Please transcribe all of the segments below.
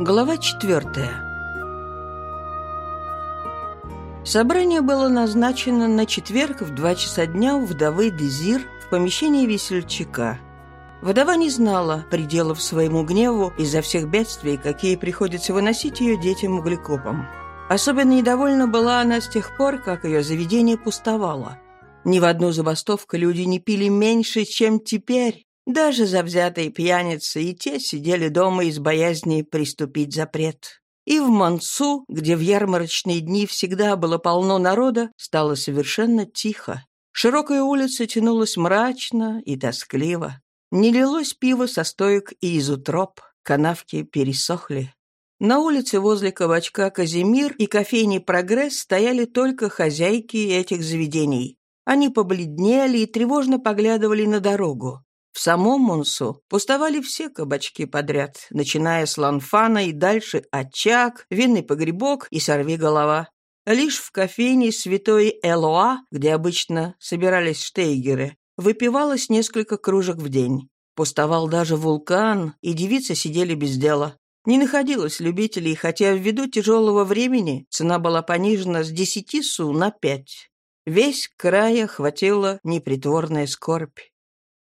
Глава четвертая. Собрание было назначено на четверг в два часа дня у вдовы Дезир в помещении весельчака. Вдова не знала пределов своему гневу из-за всех бедствий, какие приходится выносить ее детям-углекопам. Особенно недовольна была она с тех пор, как ее заведение пустовало. Ни в одну забастовку люди не пили меньше, чем теперь, даже завзятые пьяницы и те сидели дома из боязни приступить запрет. И в Мансу, где в ярмарочные дни всегда было полно народа, стало совершенно тихо. Широкая улица тянулась мрачно и тоскливо. Не лилось пиво со стоек и из утроб, канавки пересохли. На улице возле кабачка «Казимир» и кофейни «Прогресс» стояли только хозяйки этих заведений. Они побледнели и тревожно поглядывали на дорогу. В самом Мунсу пустовали все кабачки подряд, начиная с ланфана и дальше очаг, винный погребок и сорви голова. Лишь в кофейне святой Элоа, где обычно собирались штейгеры, выпивалось несколько кружек в день. Пустовал даже вулкан, и девицы сидели без дела. Не находилось любителей, хотя ввиду тяжелого времени цена была понижена с десяти су на пять. Весь край охватила непритворная скорбь.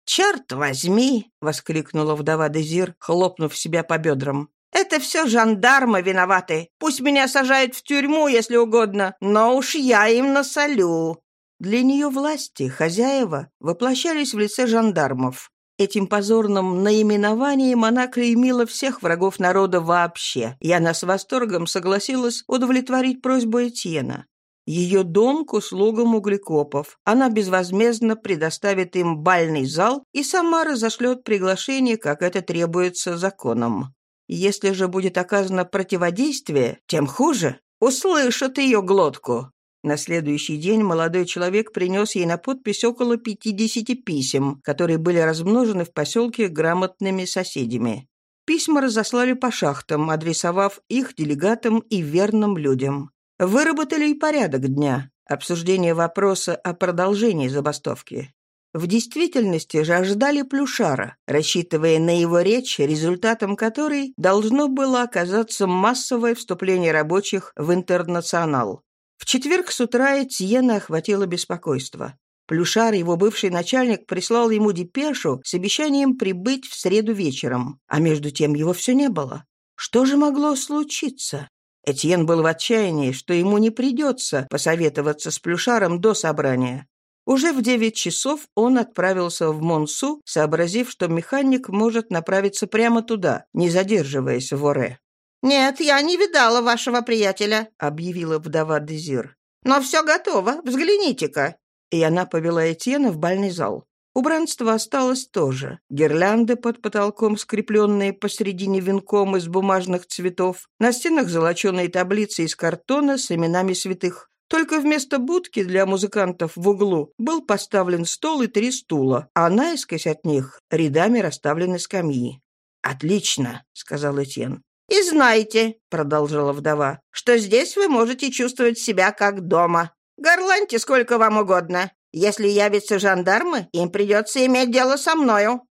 «Черт возьми!» — воскликнула вдова Дезир, хлопнув себя по бедрам. «Это все жандармы виноваты. Пусть меня сажают в тюрьму, если угодно, но уж я им насолю». Для нее власти, хозяева, воплощались в лице жандармов. Этим позорным наименованием она клеймила всех врагов народа вообще, и она с восторгом согласилась удовлетворить просьбу Этьена. Ее дом к услугам углекопов. Она безвозмездно предоставит им бальный зал и сама разошлет приглашение, как это требуется законом. Если же будет оказано противодействие, тем хуже. Услышат ее глотку. На следующий день молодой человек принес ей на подпись около 50 писем, которые были размножены в поселке грамотными соседями. Письма разослали по шахтам, адресовав их делегатам и верным людям. Выработали и порядок дня, обсуждение вопроса о продолжении забастовки. В действительности же ожидали Плюшара, рассчитывая на его речь, результатом которой должно было оказаться массовое вступление рабочих в интернационал. В четверг с утра Этьена охватило беспокойство. Плюшар, его бывший начальник, прислал ему депешу с обещанием прибыть в среду вечером, а между тем его все не было. Что же могло случиться? Этьен был в отчаянии, что ему не придется посоветоваться с Плюшаром до собрания. Уже в девять часов он отправился в Монсу, сообразив, что механик может направиться прямо туда, не задерживаясь в Оре. «Нет, я не видала вашего приятеля», — объявила вдова Дезир. «Но все готово, взгляните-ка». И она повела Этьена в бальный зал. Убранство осталось тоже. Гирлянды под потолком, скрепленные посредине венком из бумажных цветов. На стенах золоченые таблицы из картона с именами святых. Только вместо будки для музыкантов в углу был поставлен стол и три стула, а наискось от них рядами расставлены скамьи. «Отлично», — сказал Этьен. «И знайте», — продолжила вдова, «что здесь вы можете чувствовать себя как дома. Горланьте сколько вам угодно. Если явятся жандармы, им придется иметь дело со мною».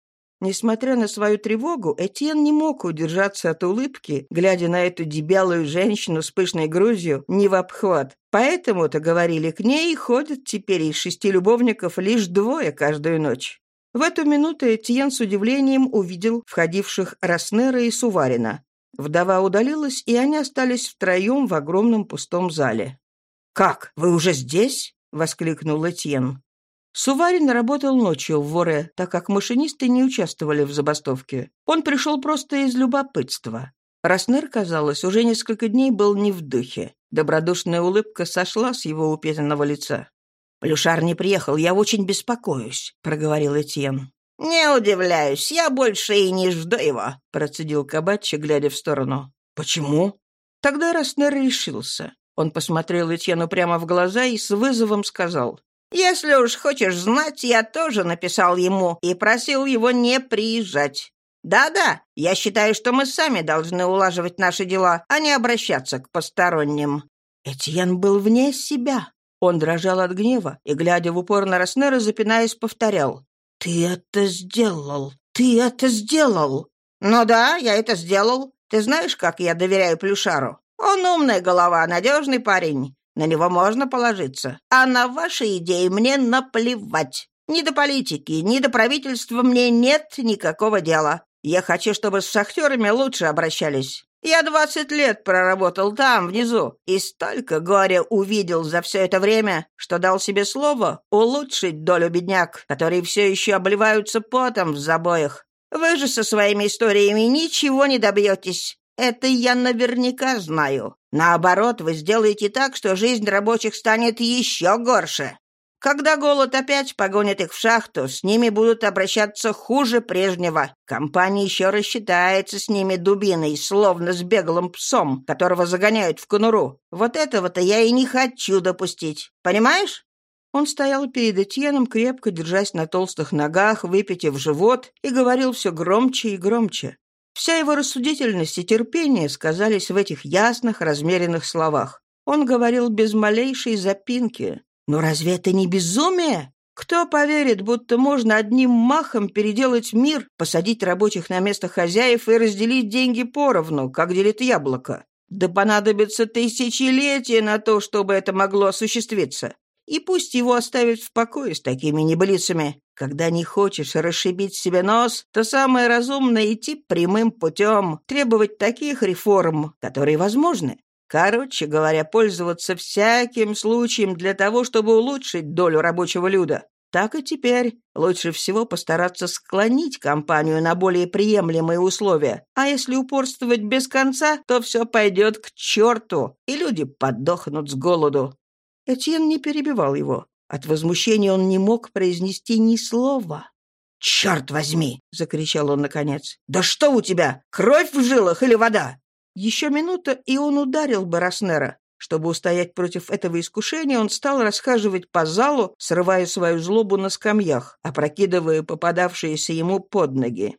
Несмотря на свою тревогу, Этьен не мог удержаться от улыбки, глядя на эту дебелую женщину с пышной грузью не в обхват. Поэтому-то, говорили, к ней ходят теперь из шести любовников лишь двое каждую ночь. В эту минуту Этьен с удивлением увидел входивших Роснера и Суварина. Вдова удалилась, и они остались втроем в огромном пустом зале. «Как, вы уже здесь?» Воскликнул Этьен. Суварин работал ночью в Воре, так как машинисты не участвовали в забастовке. Он пришел просто из любопытства. Роснер, казалось, уже несколько дней был не в духе. Добродушная улыбка сошла с его упитанного лица. «Плюшар не приехал, я очень беспокоюсь», — проговорил Этьен. «Не удивляюсь, я больше и не жду его», — процедил кабачи, глядя в сторону. «Почему?» Тогда Роснер решился. Он посмотрел Этьену прямо в глаза и с вызовом сказал. «Если уж хочешь знать, я тоже написал ему и просил его не приезжать. Да-да, я считаю, что мы сами должны улаживать наши дела, а не обращаться к посторонним». Этьен был вне себя. Он дрожал от гнева и, глядя в упор на Роснера, запинаясь, повторял. «Ты это сделал! Ты это сделал!» «Ну да, я это сделал. Ты знаешь, как я доверяю Плюшару? Он умная голова, надежный парень. На него можно положиться. А на ваши идеи мне наплевать. Ни до политики, ни до правительства мне нет никакого дела. Я хочу, чтобы с шахтерами лучше обращались. Я двадцать лет проработал там, внизу, и столько горя увидел за все это время, что дал себе слово улучшить долю бедняк, которые все еще обливаются потом в забоях. Вы же со своими историями ничего не добьетесь. Это я наверняка знаю. Наоборот, вы сделаете так, что жизнь рабочих станет еще горше. Когда голод опять погонит их в шахту, с ними будут обращаться хуже прежнего. Компания еще рассчитается с ними дубиной, словно с беглым псом, которого загоняют в конуру. Вот этого-то я и не хочу допустить. Понимаешь? Он стоял перед Этьеном, крепко держась на толстых ногах, выпитив живот, и говорил все громче и громче. Вся его рассудительность и терпение сказались в этих ясных, размеренных словах. Он говорил без малейшей запинки. Но разве это не безумие? Кто поверит, будто можно одним махом переделать мир, посадить рабочих на место хозяев и разделить деньги поровну, как делит яблоко? Да понадобится тысячелетия на то, чтобы это могло осуществиться. И пусть его оставят в покое с такими небылицами. Когда не хочешь расшибить себе нос, то самое разумное — идти прямым путем, требовать таких реформ, которые возможны. Короче говоря, пользоваться всяким случаем для того, чтобы улучшить долю рабочего люда. Так и теперь. Лучше всего постараться склонить компанию на более приемлемые условия. А если упорствовать без конца, то все пойдет к черту, и люди подохнут с голоду. Этьен не перебивал его. От возмущения он не мог произнести ни слова. «Черт возьми!» — закричал он наконец. «Да что у тебя? Кровь в жилах или вода?» Еще минута, и он ударил бы Роснера. Чтобы устоять против этого искушения, он стал расхаживать по залу, срывая свою злобу на скамьях, опрокидывая попадавшиеся ему под ноги.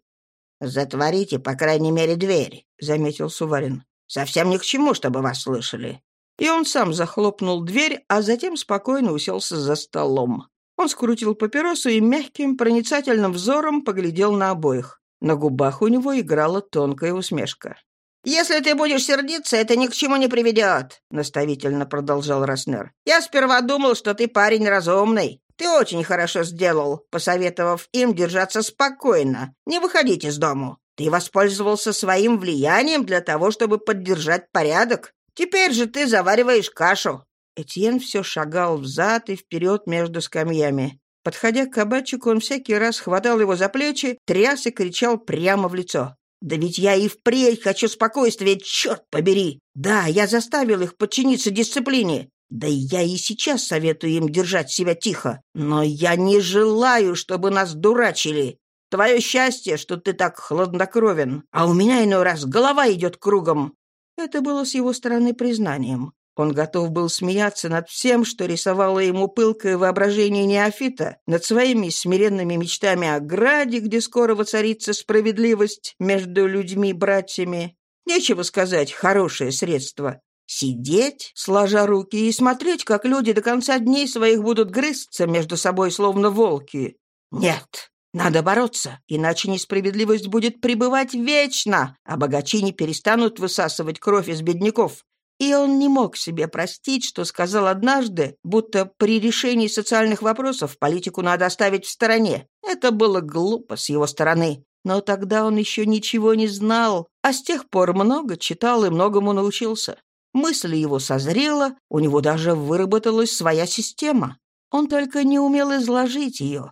«Затворите, по крайней мере, дверь», — заметил Суварин. «Совсем ни к чему, чтобы вас слышали». И он сам захлопнул дверь, а затем спокойно уселся за столом. Он скрутил папиросу и мягким, проницательным взором поглядел на обоих. На губах у него играла тонкая усмешка. «Если ты будешь сердиться, это ни к чему не приведет», — наставительно продолжал Роснер. «Я сперва думал, что ты парень разумный. Ты очень хорошо сделал, посоветовав им держаться спокойно, не выходить из дому. Ты воспользовался своим влиянием для того, чтобы поддержать порядок. Теперь же ты завариваешь кашу». Этьен все шагал взад и вперед между скамьями. Подходя к кабачику, он всякий раз хватал его за плечи, тряс и кричал прямо в лицо. Да ведь я и впредь хочу спокойствия, черт побери! Да, я заставил их подчиниться дисциплине. Да я и сейчас советую им держать себя тихо. Но я не желаю, чтобы нас дурачили. Твое счастье, что ты так хладнокровен. А у меня иной раз голова идет кругом». Это было с его стороны признанием. Он готов был смеяться над всем, что рисовало ему пылкое воображение неофита, над своими смиренными мечтами о граде, где скоро воцарится справедливость между людьми-братьями. Нечего сказать, хорошее средство. Сидеть, сложа руки, и смотреть, как люди до конца дней своих будут грызться между собой, словно волки. Нет, надо бороться, иначе несправедливость будет пребывать вечно, а богачи не перестанут высасывать кровь из бедняков, и он не мог себе простить, что сказал однажды, будто при решении социальных вопросов политику надо оставить в стороне. Это было глупо с его стороны. Но тогда он еще ничего не знал, а с тех пор много читал и многому научился. Мысль его созрела, у него даже выработалась своя система. Он только не умел изложить ее.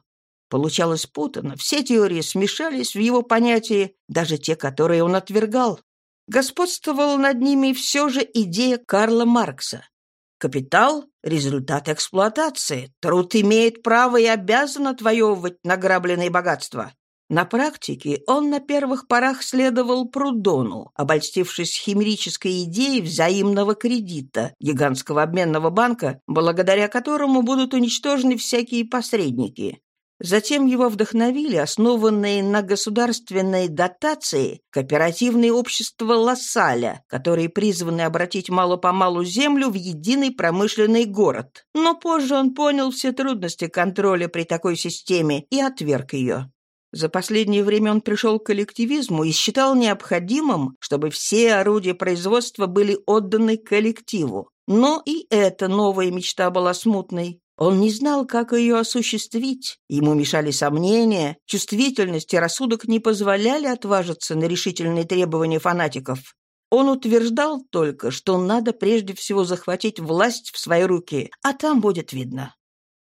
Получалось путано, все теории смешались в его понятии, даже те, которые он отвергал. Господствовала над ними все же идея Карла Маркса. Капитал – результат эксплуатации. Труд имеет право и обязан отвоевывать награбленные богатства. На практике он на первых порах следовал Прудону, обольстившись химерической идеей взаимного кредита гигантского обменного банка, благодаря которому будут уничтожены всякие посредники. Затем его вдохновили основанные на государственной дотации кооперативные общества Лассаля, которые призваны обратить мало-помалу землю в единый промышленный город. Но позже он понял все трудности контроля при такой системе и отверг ее. За последнее время он пришел к коллективизму и считал необходимым, чтобы все орудия производства были отданы коллективу. Но и эта новая мечта была смутной. Он не знал, как ее осуществить. Ему мешали сомнения, чувствительность и рассудок не позволяли отважиться на решительные требования фанатиков. Он утверждал только, что надо прежде всего захватить власть в свои руки, а там будет видно.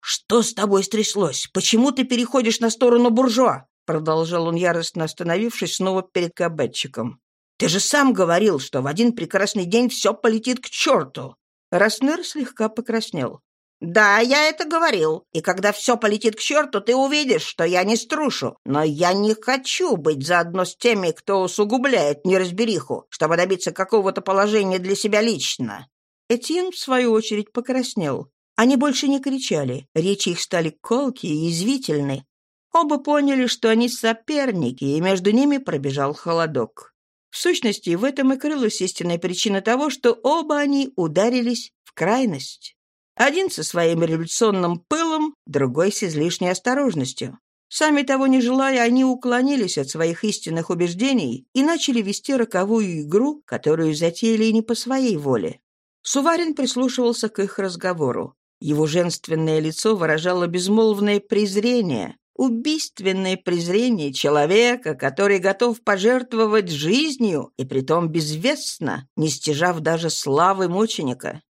«Что с тобой стряслось? Почему ты переходишь на сторону буржуа?» Продолжал он яростно остановившись снова перед кабетчиком. «Ты же сам говорил, что в один прекрасный день все полетит к черту!» Роснер слегка покраснел. «Да, я это говорил. И когда все полетит к черту, ты увидишь, что я не струшу. Но я не хочу быть заодно с теми, кто усугубляет неразбериху, чтобы добиться какого-то положения для себя лично». Этьен, в свою очередь, покраснел. Они больше не кричали, речи их стали колкие и язвительны. Оба поняли, что они соперники, и между ними пробежал холодок. В сущности, в этом и крылась истинная причина того, что оба они ударились в крайность. Один со своим революционным пылом, другой с излишней осторожностью. Сами того не желая, они уклонились от своих истинных убеждений и начали вести роковую игру, которую затеяли не по своей воле. Суварин прислушивался к их разговору. Его женственное лицо выражало безмолвное презрение, убийственное презрение человека, который готов пожертвовать жизнью, и притом безвестно, не стяжав даже славы мученика.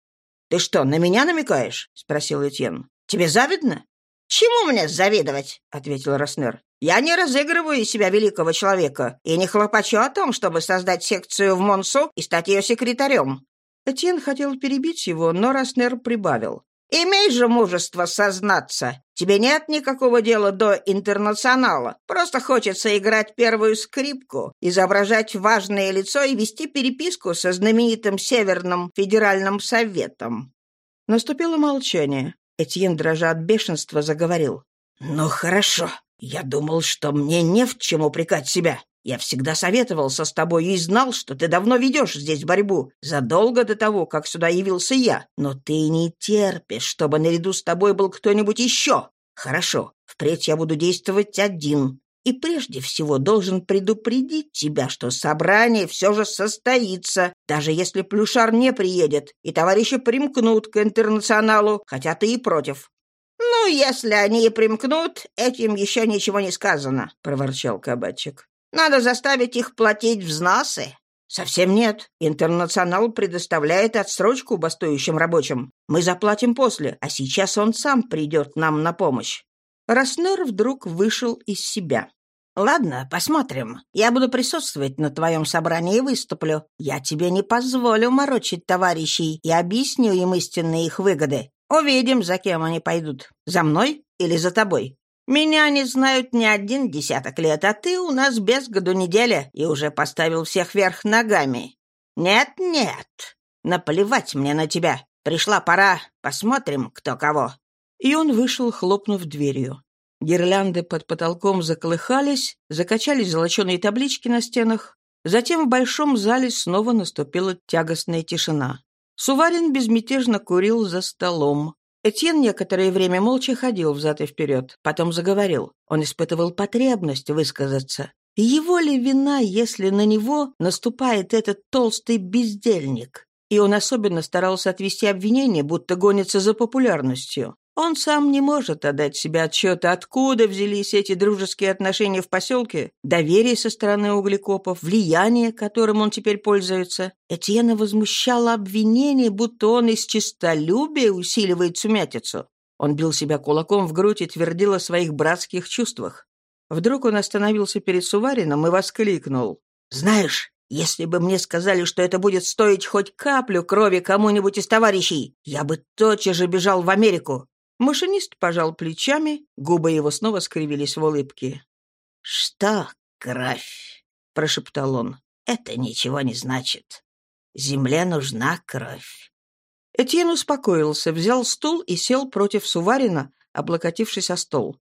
«Ты что, на меня намекаешь?» — спросил Этьен. «Тебе завидно?» «Чему мне завидовать?» — ответил Роснер. «Я не разыгрываю из себя великого человека и не хлопочу о том, чтобы создать секцию в Монсу и стать ее секретарем». Этьен хотел перебить его, но Роснер прибавил. «Имей же мужество сознаться. Тебе нет никакого дела до интернационала. Просто хочется играть первую скрипку, изображать важное лицо и вести переписку со знаменитым Северным федеральным советом». Наступило молчание. Этьен, дрожа от бешенства, заговорил. «Ну хорошо. Я думал, что мне не в чем упрекать себя. Я всегда советовался с тобой и знал, что ты давно ведешь здесь борьбу, задолго до того, как сюда явился я. Но ты не терпишь, чтобы наряду с тобой был кто-нибудь еще. Хорошо, впредь я буду действовать один. И прежде всего должен предупредить тебя, что собрание все же состоится, даже если Плюшар не приедет, и товарищи примкнут к интернационалу, хотя ты и против. «Ну, если они и примкнут, этим еще ничего не сказано», — проворчал кабачик. Надо заставить их платить взносы. Совсем нет. Интернационал предоставляет отсрочку бастующим рабочим. Мы заплатим после, а сейчас он сам придет нам на помощь. Роснер вдруг вышел из себя. «Ладно, посмотрим. Я буду присутствовать на твоем собрании и выступлю. Я тебе не позволю морочить товарищей и объясню им истинные их выгоды. Увидим, за кем они пойдут. За мной или за тобой. Меня не знают не один десяток лет, а ты у нас без году неделя и уже поставил всех вверх ногами. Нет-нет, наплевать мне на тебя. Пришла пора, посмотрим, кто кого». И он вышел, хлопнув дверью. Гирлянды под потолком заколыхались, закачались золоченые таблички на стенах. Затем в большом зале снова наступила тягостная тишина. Суварин безмятежно курил за столом. Этьен некоторое время молча ходил взад и вперед, потом заговорил. Он испытывал потребность высказаться. Его ли вина, если на него наступает этот толстый бездельник? И он особенно старался отвести обвинение, будто гонится за популярностью. Он сам не может отдать себе отчета, откуда взялись эти дружеские отношения в поселке, доверие со стороны углекопов, влияние, которым он теперь пользуется. Этьена возмущало обвинение, будто он из честолюбия усиливает сумятицу. Он бил себя кулаком в грудь и твердил о своих братских чувствах. Вдруг он остановился перед Суварином и воскликнул. «Знаешь, если бы мне сказали, что это будет стоить хоть каплю крови кому-нибудь из товарищей, я бы тотчас же бежал в Америку. Машинист пожал плечами, губы его снова скривились в улыбке. «Что, кровь?» — прошептал он. «Это ничего не значит. Земле нужна кровь». Этьен успокоился, взял стул и сел против Суварина, облокотившись о стол.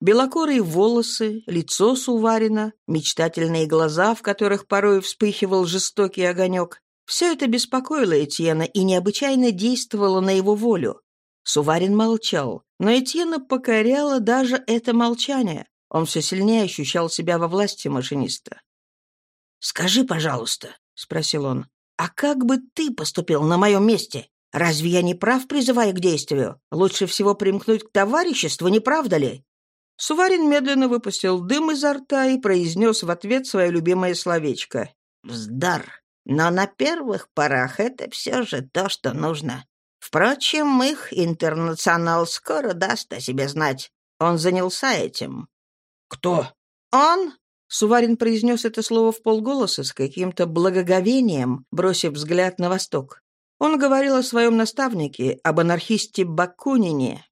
Белокорые волосы, лицо Суварина, мечтательные глаза, в которых порой вспыхивал жестокий огонек — все это беспокоило Этьена и необычайно действовало на его волю. Суварин молчал, но Этьена покоряло даже это молчание. Он все сильнее ощущал себя во власти машиниста. «Скажи, пожалуйста», — спросил он, «а как бы ты поступил на моем месте? Разве я не прав, призывая к действию? Лучше всего примкнуть к товариществу, не правда ли?» Суварин медленно выпустил дым изо рта и произнес в ответ свое любимое словечко. «Вздор! Но на первых порах это все же то, что нужно. Впрочем, их интернационал скоро даст о себе знать. Он занялся этим». «Кто?» «Он?» Суварин произнес это слово в полголоса с каким-то благоговением, бросив взгляд на восток. Он говорил о своем наставнике, об анархисте Бакунине.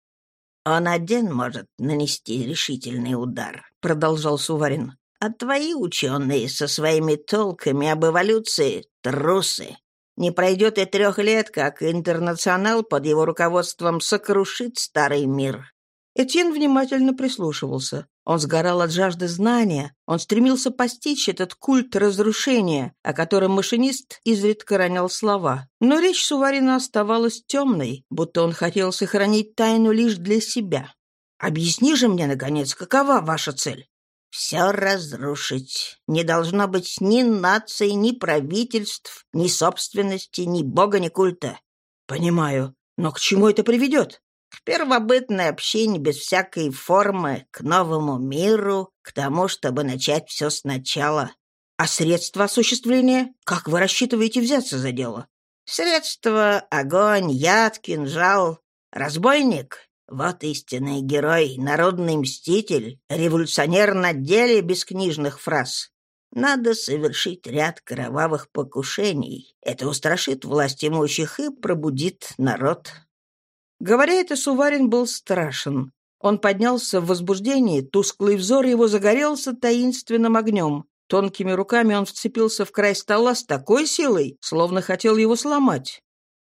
«Он один может нанести решительный удар», — продолжал Суварин. «А твои ученые со своими толками об эволюции — трусы. Не пройдет и трех лет, как интернационал под его руководством сокрушит старый мир. Этьен внимательно прислушивался. Он сгорал от жажды знания, он стремился постичь этот культ разрушения, о котором машинист изредка ронял слова. Но речь Суварина оставалась темной, будто он хотел сохранить тайну лишь для себя. «Объясни же мне, наконец, какова ваша цель?» «Все разрушить. Не должно быть ни нации, ни правительств, ни собственности, ни бога, ни культа». «Понимаю. Но к чему это приведет?» к первобытной общине без всякой формы, к новому миру, к тому, чтобы начать все сначала. А средства осуществления? Как вы рассчитываете взяться за дело? Средства — огонь, яд, кинжал. Разбойник — вот истинный герой, народный мститель, революционер на деле без книжных фраз. Надо совершить ряд кровавых покушений. Это устрашит власть имущих и пробудит народ. Говоря это, Суварин был страшен. Он поднялся в возбуждении, тусклый взор его загорелся таинственным огнем. Тонкими руками он вцепился в край стола с такой силой, словно хотел его сломать.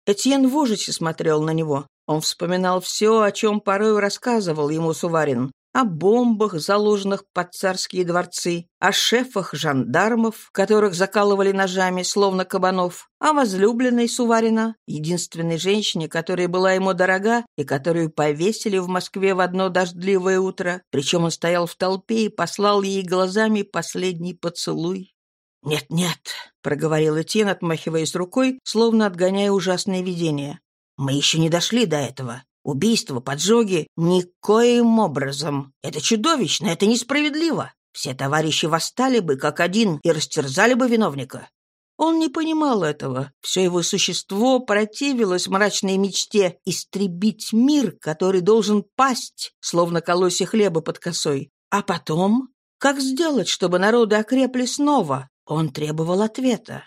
Этьен в ужасе смотрел на него. Он вспоминал все, о чем порой рассказывал ему Суварин о бомбах, заложенных под царские дворцы, о шефах жандармов, которых закалывали ножами, словно кабанов, о возлюбленной Суварина, единственной женщине, которая была ему дорога и которую повесили в Москве в одно дождливое утро, причем он стоял в толпе и послал ей глазами последний поцелуй. «Нет-нет», — проговорил Этьен, отмахиваясь рукой, словно отгоняя ужасное видение. «Мы еще не дошли до этого. Убийства, поджоги — никоим образом. Это чудовищно, это несправедливо. Все товарищи восстали бы, как один, и растерзали бы виновника. Он не понимал этого. Все его существо противилось мрачной мечте истребить мир, который должен пасть, словно колосья хлеба под косой. А потом? Как сделать, чтобы народы окрепли снова? Он требовал ответа.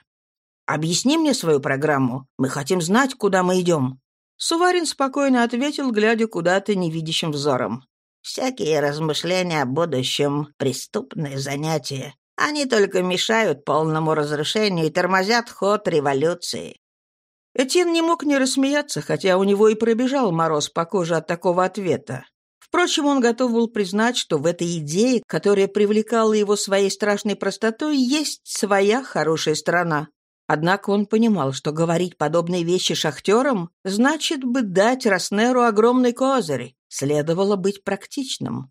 «Объясни мне свою программу. Мы хотим знать, куда мы идем». Суварин спокойно ответил, глядя куда-то невидящим взором. «Всякие размышления о будущем — преступные занятия. Они только мешают полному разрушению и тормозят ход революции». Этьен не мог не рассмеяться, хотя у него и пробежал мороз по коже от такого ответа. Впрочем, он готов был признать, что в этой идее, которая привлекала его своей страшной простотой, есть своя хорошая сторона. Однако он понимал, что говорить подобные вещи шахтерам значит бы дать Роснеру огромный козырь. Следовало быть практичным.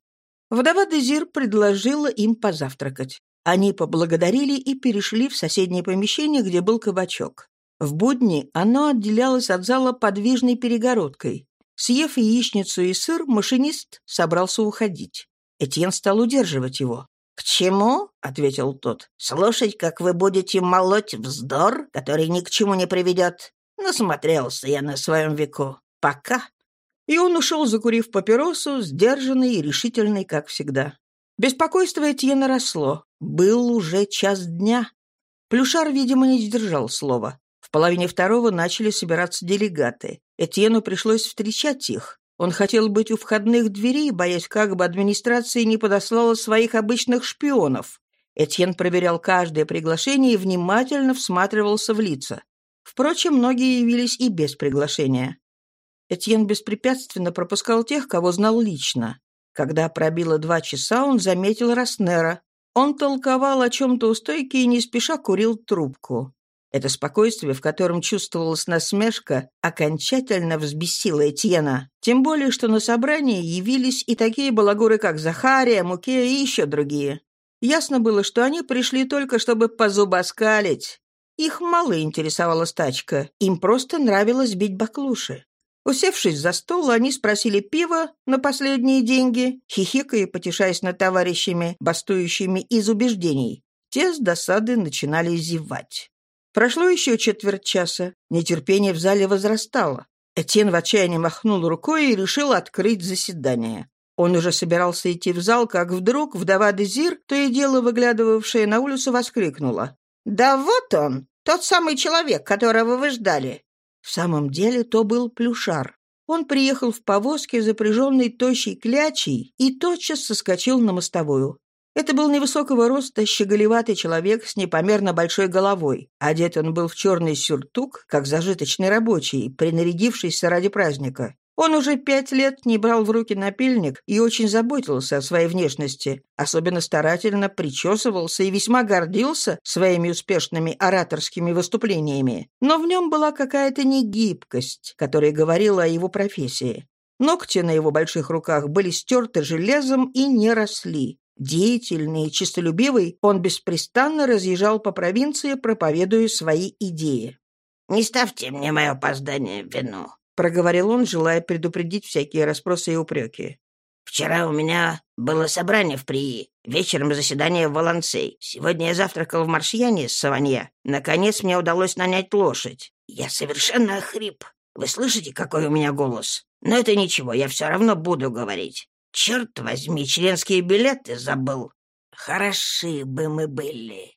Вдова Дезир предложила им позавтракать. Они поблагодарили и перешли в соседнее помещение, где был кабачок. В будни оно отделялось от зала подвижной перегородкой. Съев яичницу и сыр, машинист собрался уходить. Этьен стал удерживать его. «К чему?» — ответил тот. «Слушать, как вы будете молоть вздор, который ни к чему не приведет. Насмотрелся я на своем веку. Пока». И он ушел, закурив папиросу, сдержанный и решительный, как всегда. Беспокойство Этьена росло. Был уже час дня. Плюшар, видимо, не сдержал слова. В половине второго начали собираться делегаты. Этьену пришлось встречать их. Он хотел быть у входных дверей, боясь, как бы администрация не подослала своих обычных шпионов. Этьен проверял каждое приглашение и внимательно всматривался в лица. Впрочем, многие явились и без приглашения. Этьен беспрепятственно пропускал тех, кого знал лично. Когда пробило два часа, он заметил Роснера. Он толковал о чем-то у стойки и не спеша курил трубку. Это спокойствие, в котором чувствовалась насмешка, окончательно взбесило Этьена. Тем более, что на собрании явились и такие балагуры, как Захария, Муке и еще другие. Ясно было, что они пришли только, чтобы позубоскалить. Их мало интересовала стачка, им просто нравилось бить баклуши. Усевшись за стол, они спросили пива на последние деньги, хихикая и потешаясь над товарищами, бастующими из убеждений. Те с досады начинали зевать. Прошло еще четверть часа. Нетерпение в зале возрастало. Этьен в отчаянии махнул рукой и решил открыть заседание. Он уже собирался идти в зал, как вдруг вдова Дезир, то и дело выглядывавшая на улицу, воскликнула. «Да вот он, тот самый человек, которого вы ждали!» В самом деле то был Плюшар. Он приехал в повозке, запряженной тощей клячей, и тотчас соскочил на мостовую. Это был невысокого роста щеголеватый человек с непомерно большой головой. Одет он был в черный сюртук, как зажиточный рабочий, принарядившийся ради праздника. Он уже пять лет не брал в руки напильник и очень заботился о своей внешности, особенно старательно причесывался и весьма гордился своими успешными ораторскими выступлениями. Но в нем была какая-то негибкость, которая говорила о его профессии. Ногти на его больших руках были стерты железом и не росли. Деятельный и честолюбивый, он беспрестанно разъезжал по провинции, проповедуя свои идеи. «Не ставьте мне мое опоздание в вину», — проговорил он, желая предупредить всякие расспросы и упреки. «Вчера у меня было собрание в Прии, вечером заседание в Волонцей. Сегодня я завтракал в Маршьяне с Саванье. Наконец мне удалось нанять лошадь. Я совершенно охрип. Вы слышите, какой у меня голос? Но это ничего, я все равно буду говорить. Черт возьми, членские билеты забыл. Хороши бы мы были.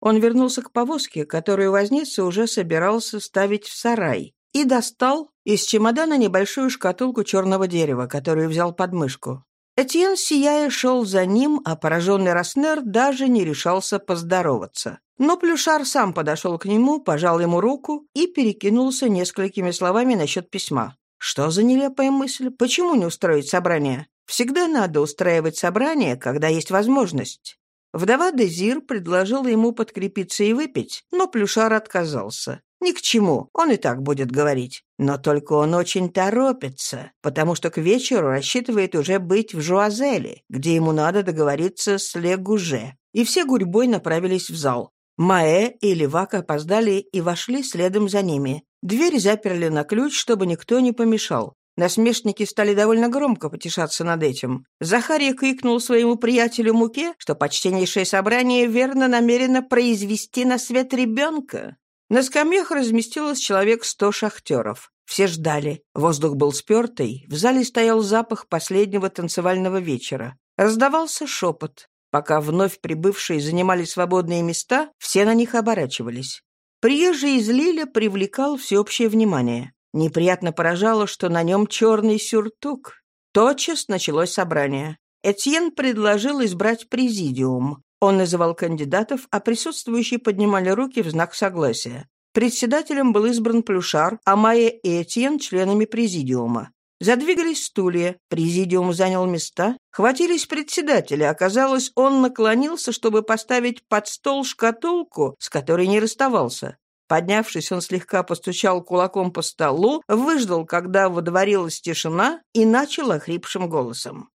Он вернулся к повозке, которую возница уже собирался ставить в сарай, и достал из чемодана небольшую шкатулку черного дерева, которую взял под мышку. Этьен, сияя, шел за ним, а пораженный Роснер даже не решался поздороваться. Но Плюшар сам подошел к нему, пожал ему руку и перекинулся несколькими словами насчет письма. Что за нелепая мысль? Почему не устроить собрание? Всегда надо устраивать собрание, когда есть возможность. Вдова Дезир предложила ему подкрепиться и выпить, но Плюшар отказался. Ни к чему, он и так будет говорить. Но только он очень торопится, потому что к вечеру рассчитывает уже быть в Жуазеле, где ему надо договориться с Легуже. И все гурьбой направились в зал. Маэ и Левак опоздали и вошли следом за ними. Дверь заперли на ключ, чтобы никто не помешал. Насмешники стали довольно громко потешаться над этим. Захария крикнул своему приятелю Муке, что почтеннейшее собрание верно намерено произвести на свет ребенка. На скамьях разместилось человек сто шахтеров. Все ждали. Воздух был спертый. В зале стоял запах последнего танцевального вечера. Раздавался шепот. Пока вновь прибывшие занимали свободные места, все на них оборачивались. Приезжий из Лиля привлекал всеобщее внимание. Неприятно поражало, что на нем черный сюртук. Тотчас началось собрание. Этьен предложил избрать президиум. Он называл кандидатов, а присутствующие поднимали руки в знак согласия. Председателем был избран Плюшар, а Майя и Этьен – членами президиума. Задвигались стулья, президиум занял места, хватились председатели. Оказалось, он наклонился, чтобы поставить под стол шкатулку, с которой не расставался. Поднявшись, он слегка постучал кулаком по столу, выждал, когда водворилась тишина, и начал охрипшим голосом.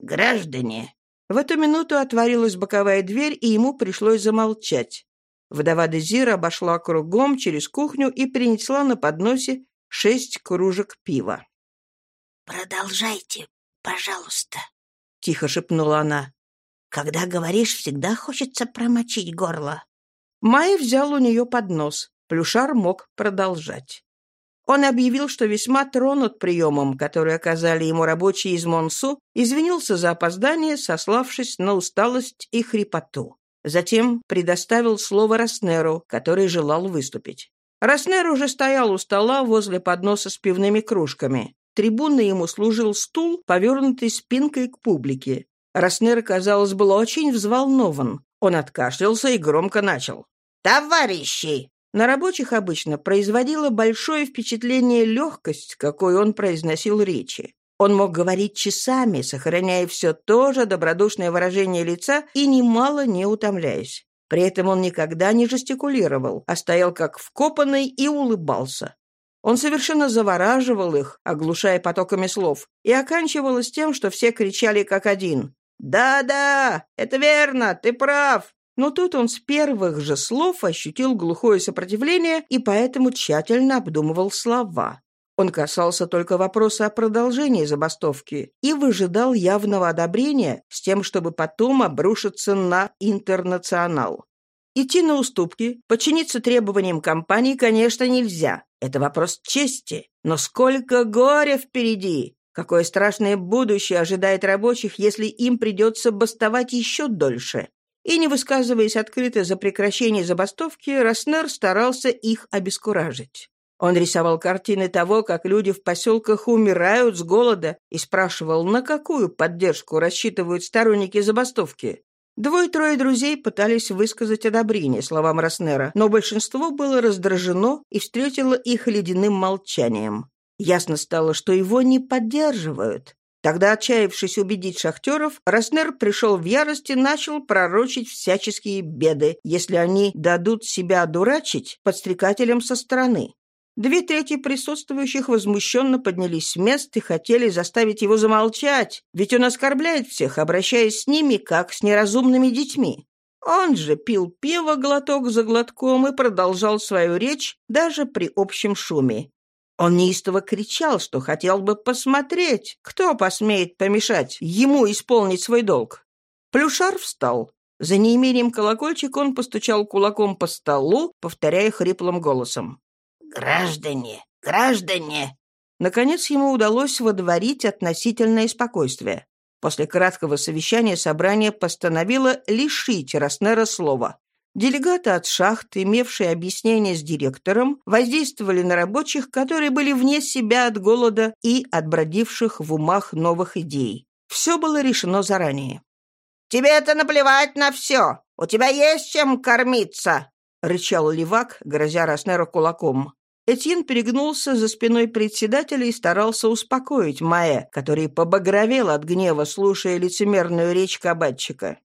«Граждане!» В эту минуту отворилась боковая дверь, и ему пришлось замолчать. Вдова Дезира обошла кругом через кухню и принесла на подносе шесть кружек пива. «Продолжайте, пожалуйста», — тихо шепнула она. «Когда говоришь, всегда хочется промочить горло». Майя взял у нее поднос. Плюшар мог продолжать. Он объявил, что весьма тронут приемом, который оказали ему рабочие из Монсу, извинился за опоздание, сославшись на усталость и хрипоту. Затем предоставил слово Роснеру, который желал выступить. Роснер уже стоял у стола возле подноса с пивными кружками. Трибуной ему служил стул, повернутый спинкой к публике. Роснер, казалось, был очень взволнован. Он откашлялся и громко начал. «Товарищи, на рабочих обычно производила большое впечатление легкость, какой он произносил речи. Он мог говорить часами, сохраняя все то же добродушное выражение лица и немало не утомляясь. При этом он никогда не жестикулировал, а стоял как вкопанный и улыбался. Он совершенно завораживал их, оглушая потоками слов, и оканчивалось тем, что все кричали как один. «Да-да, это верно, ты прав!» Но тут он с первых же слов ощутил глухое сопротивление и поэтому тщательно обдумывал слова. Он касался только вопроса о продолжении забастовки и выжидал явного одобрения с тем, чтобы потом обрушиться на интернационал. Идти на уступки, подчиниться требованиям компании, конечно, нельзя. Это вопрос чести. Но сколько горя впереди! Какое страшное будущее ожидает рабочих, если им придется бастовать еще дольше. И не высказываясь открыто за прекращение забастовки, Роснер старался их обескуражить. Он рисовал картины того, как люди в поселках умирают с голода, и спрашивал, на какую поддержку рассчитывают сторонники забастовки. Двое-трое друзей пытались высказать одобрение словам Роснера, но большинство было раздражено и встретило их ледяным молчанием. Ясно стало, что его не поддерживают. Тогда, отчаявшись убедить шахтеров, Роснер пришел в ярость и начал пророчить всяческие беды, если они дадут себя одурачить подстрекателям со стороны. Две трети присутствующих возмущенно поднялись с мест и хотели заставить его замолчать, ведь он оскорбляет всех, обращаясь с ними, как с неразумными детьми. Он же пил пиво глоток за глотком и продолжал свою речь даже при общем шуме. Он неистово кричал, что хотел бы посмотреть, кто посмеет помешать ему исполнить свой долг. Плюшар встал. За неимением колокольчик он постучал кулаком по столу, повторяя хриплым голосом. «Граждане! Граждане!» Наконец ему удалось водворить относительное спокойствие. После краткого совещания собрание постановило лишить Роснера слова. Делегаты от шахт, имевшие объяснение с директором, воздействовали на рабочих, которые были вне себя от голода и от бродивших в умах новых идей. Все было решено заранее. «Тебе это наплевать на все! У тебя есть чем кормиться!» — рычал левак, грозя Роснеру кулаком. Этьен перегнулся за спиной председателя и старался успокоить Майя, который побагровел от гнева, слушая лицемерную речь кабачика.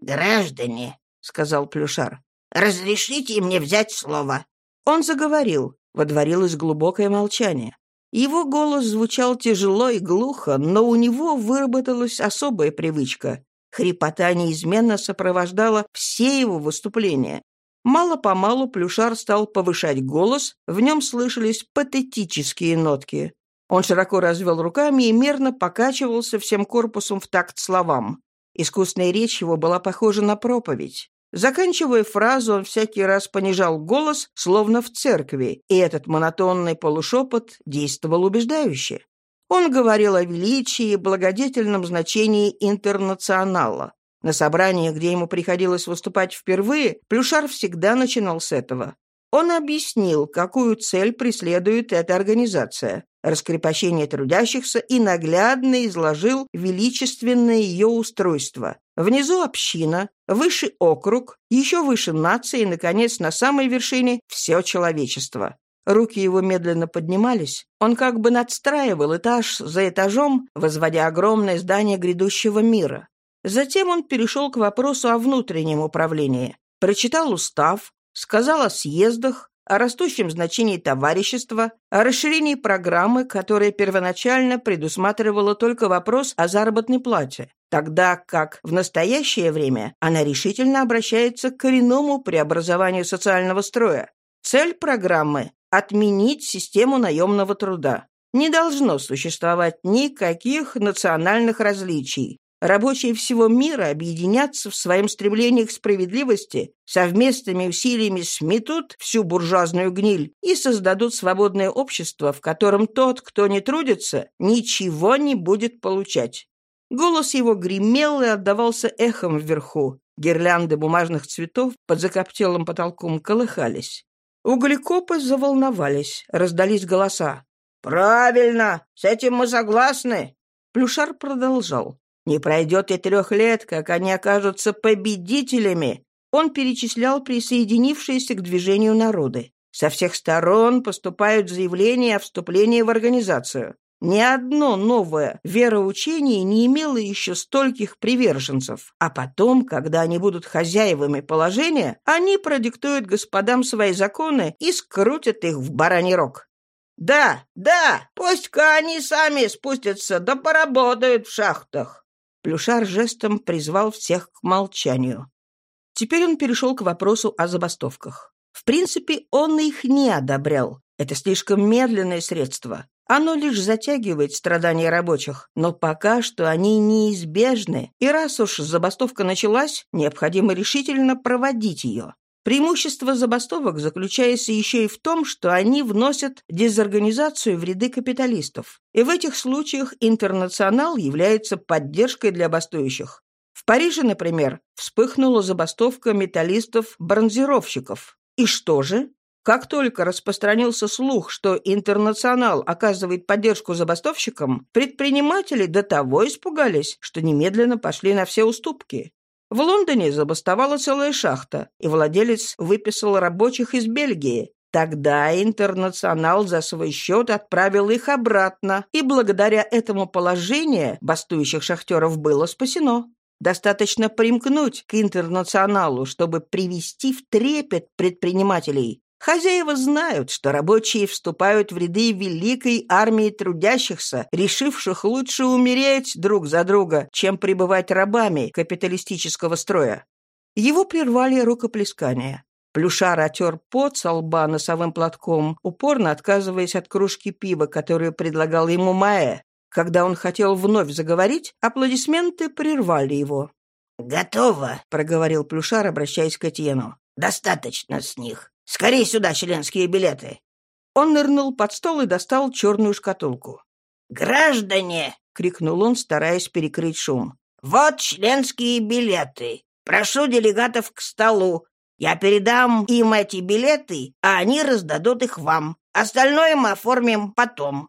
«Граждане», — сказал Плюшар, — «разрешите мне взять слово». Он заговорил. Водворилось глубокое молчание. Его голос звучал тяжело и глухо, но у него выработалась особая привычка. Хрипота неизменно сопровождала все его выступления. Мало-помалу Плюшар стал повышать голос, в нем слышались патетические нотки. Он широко развел руками и мерно покачивался всем корпусом в такт словам. Искусная речь его была похожа на проповедь. Заканчивая фразу, он всякий раз понижал голос, словно в церкви, и этот монотонный полушепот действовал убеждающе. Он говорил о величии и благодетельном значении интернационала. На собрании, где ему приходилось выступать впервые, Плюшар всегда начинал с этого. Он объяснил, какую цель преследует эта организация – раскрепощение трудящихся и наглядно изложил величественное ее устройство. Внизу община, выше округ, еще выше нация и, наконец, на самой вершине – все человечество. Руки его медленно поднимались. Он как бы надстраивал этаж за этажом, возводя огромное здание грядущего мира. Затем он перешел к вопросу о внутреннем управлении. Прочитал устав, сказал о съездах, о растущем значении товарищества, о расширении программы, которая первоначально предусматривала только вопрос о заработной плате, тогда как в настоящее время она решительно обращается к коренному преобразованию социального строя. Цель программы – отменить систему наемного труда. Не должно существовать никаких национальных различий. Рабочие всего мира объединятся в своем стремлении к справедливости, совместными усилиями сметут всю буржуазную гниль и создадут свободное общество, в котором тот, кто не трудится, ничего не будет получать. Голос его гремел и отдавался эхом вверху. Гирлянды бумажных цветов под закоптелым потолком колыхались. Углекопы заволновались, раздались голоса. «Правильно! С этим мы согласны!» Плюшар продолжал. Не пройдет и трех лет, как они окажутся победителями. Он перечислял присоединившиеся к движению народы. Со всех сторон поступают заявления о вступлении в организацию. Ни одно новое вероучение не имело еще стольких приверженцев. А потом, когда они будут хозяевами положения, они продиктуют господам свои законы и скрутят их в бараний рог. «Да, да, пусть-ка они сами спустятся, да поработают в шахтах!» Плюшар жестом призвал всех к молчанию. Теперь он перешел к вопросу о забастовках. В принципе, он их не одобрял. Это слишком медленное средство. Оно лишь затягивает страдания рабочих, но пока что они неизбежны, и раз уж забастовка началась, необходимо решительно проводить ее. Преимущество забастовок заключается еще и в том, что они вносят дезорганизацию в ряды капиталистов. И в этих случаях интернационал является поддержкой для бастующих. В Париже, например, вспыхнула забастовка металлистов-бронзировщиков. И что же? Как только распространился слух, что «Интернационал» оказывает поддержку забастовщикам, предприниматели до того испугались, что немедленно пошли на все уступки. В Лондоне забастовала целая шахта, и владелец выписал рабочих из Бельгии. Тогда «Интернационал» за свой счет отправил их обратно, и благодаря этому положение бастующих шахтеров было спасено. Достаточно примкнуть к «Интернационалу», чтобы привести в трепет предпринимателей, Хозяева знают, что рабочие вступают в ряды великой армии трудящихся, решивших лучше умереть друг за друга, чем пребывать рабами капиталистического строя. Его прервали рукоплескания. Плюшар отер пот со лба носовым платком, упорно отказываясь от кружки пива, которую предлагал ему Маэ. Когда он хотел вновь заговорить, аплодисменты прервали его. «Готово», — проговорил Плюшар, обращаясь к Этьену. «Достаточно с них. Скорей сюда членские билеты!» Он нырнул под стол и достал черную шкатулку. «Граждане!» — крикнул он, стараясь перекрыть шум. «Вот членские билеты. Прошу делегатов к столу. Я передам им эти билеты, а они раздадут их вам. Остальное мы оформим потом».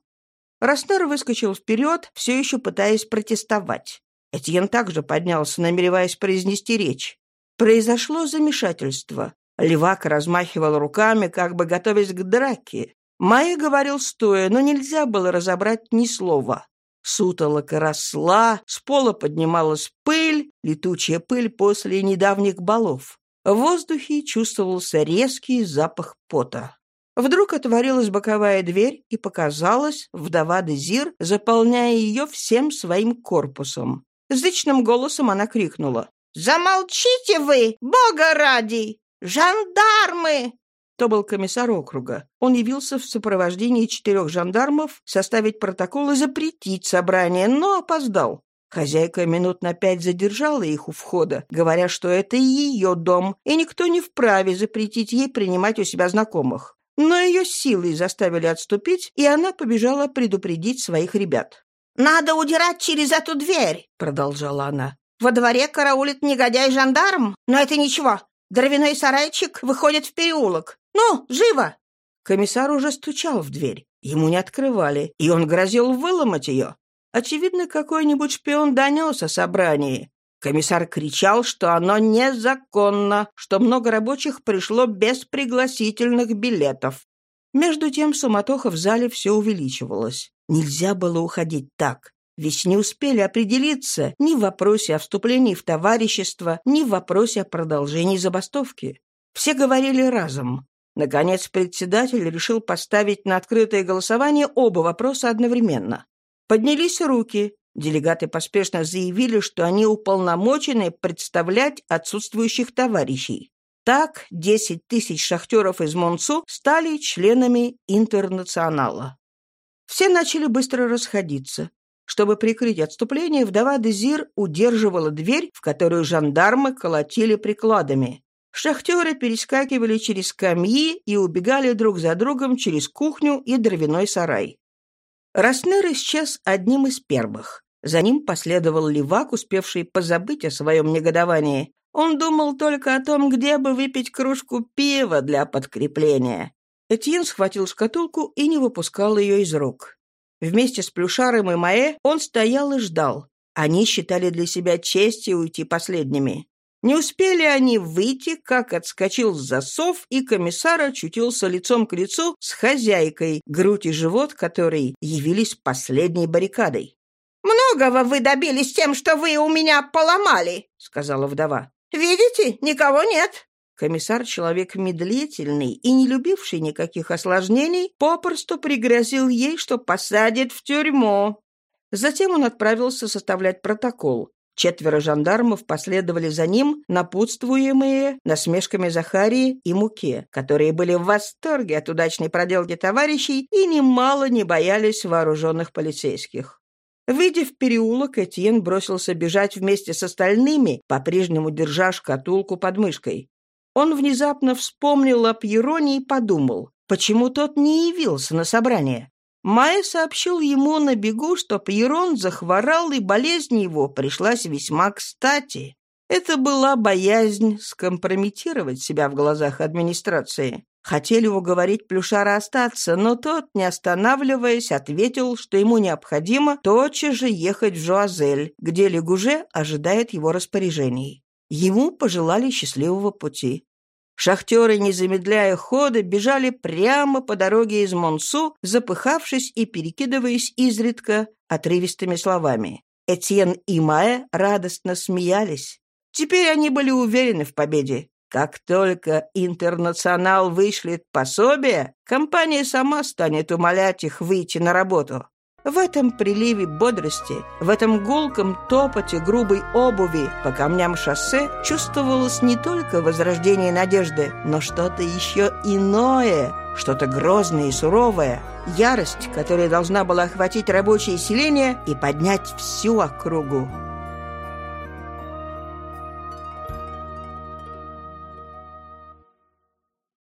Роснер выскочил вперед, все еще пытаясь протестовать. Этьен также поднялся, намереваясь произнести речь. Произошло замешательство. Левак размахивал руками, как бы готовясь к драке. Майя говорил стоя, но нельзя было разобрать ни слова. Сутолока росла, с пола поднималась пыль, летучая пыль после недавних балов. В воздухе чувствовался резкий запах пота. Вдруг отворилась боковая дверь, и показалась вдова Дезир, заполняя ее всем своим корпусом. Зычным голосом она крикнула. «Замолчите вы, Бога ради! «Жандармы!» То был комиссар округа. Он явился в сопровождении четырех жандармов составить протокол и запретить собрание, но опоздал. Хозяйка минут на пять задержала их у входа, говоря, что это ее дом, и никто не вправе запретить ей принимать у себя знакомых. Но ее силой заставили отступить, и она побежала предупредить своих ребят. «Надо удирать через эту дверь», — продолжала она. «Во дворе караулит негодяй-жандарм, но это ничего. Дровяной сарайчик выходит в переулок. Ну, живо!» Комиссар уже стучал в дверь. Ему не открывали, и он грозил выломать ее. Очевидно, какой-нибудь шпион донес о собрании. Комиссар кричал, что оно незаконно, что много рабочих пришло без пригласительных билетов. Между тем суматоха в зале все увеличивалась. Нельзя было уходить так. Ведь не успели определиться ни в вопросе о вступлении в товарищество, ни в вопросе о продолжении забастовки. Все говорили разом. Наконец, председатель решил поставить на открытое голосование оба вопроса одновременно. Поднялись руки. Делегаты поспешно заявили, что они уполномочены представлять отсутствующих товарищей. Так 10 тысяч шахтеров из Монцу стали членами интернационала. Все начали быстро расходиться. Чтобы прикрыть отступление, вдова Дезир удерживала дверь, в которую жандармы колотили прикладами. Шахтеры перескакивали через скамьи и убегали друг за другом через кухню и дровяной сарай. Роснер исчез одним из первых. За ним последовал левак, успевший позабыть о своем негодовании. Он думал только о том, где бы выпить кружку пива для подкрепления. Этьен схватил шкатулку и не выпускал ее из рук. Вместе с Плюшаром и Маэ он стоял и ждал. Они считали для себя честью уйти последними. Не успели они выйти, как отскочил засов, и комиссар очутился лицом к лицу с хозяйкой, грудь и живот которой явились последней баррикадой. «Многого вы добились тем, что вы у меня поломали», — сказала вдова. «Видите, никого нет». Комиссар, человек медлительный и не любивший никаких осложнений, попросту пригрозил ей, что посадит в тюрьму. Затем он отправился составлять протокол. Четверо жандармов последовали за ним, напутствуемые насмешками Захарии и Муке, которые были в восторге от удачной проделки товарищей и немало не боялись вооруженных полицейских. Выйдя в переулок, Этьен бросился бежать вместе с остальными, по-прежнему держа шкатулку под мышкой. Он внезапно вспомнил о Пьероне и подумал, почему тот не явился на собрание. Майя сообщил ему на бегу, что Пьерон захворал, и болезнь его пришлась весьма кстати. Это была боязнь скомпрометировать себя в глазах администрации. Хотели уговорить Плюшара остаться, но тот, не останавливаясь, ответил, что ему необходимо тотчас же ехать в Жуазель, где Легуже ожидает его распоряжений. Ему пожелали счастливого пути. Шахтеры, не замедляя хода, бежали прямо по дороге из Монсу, запыхавшись и перекидываясь изредка отрывистыми словами. Этьен и Майя радостно смеялись. Теперь они были уверены в победе. Как только «Интернационал» вышлет пособие, компания сама станет умолять их выйти на работу. В этом приливе бодрости, в этом гулком топоте грубой обуви по камням шоссе чувствовалось не только возрождение надежды, но что-то еще иное, что-то грозное и суровое, ярость, которая должна была охватить рабочее селение и поднять всю округу.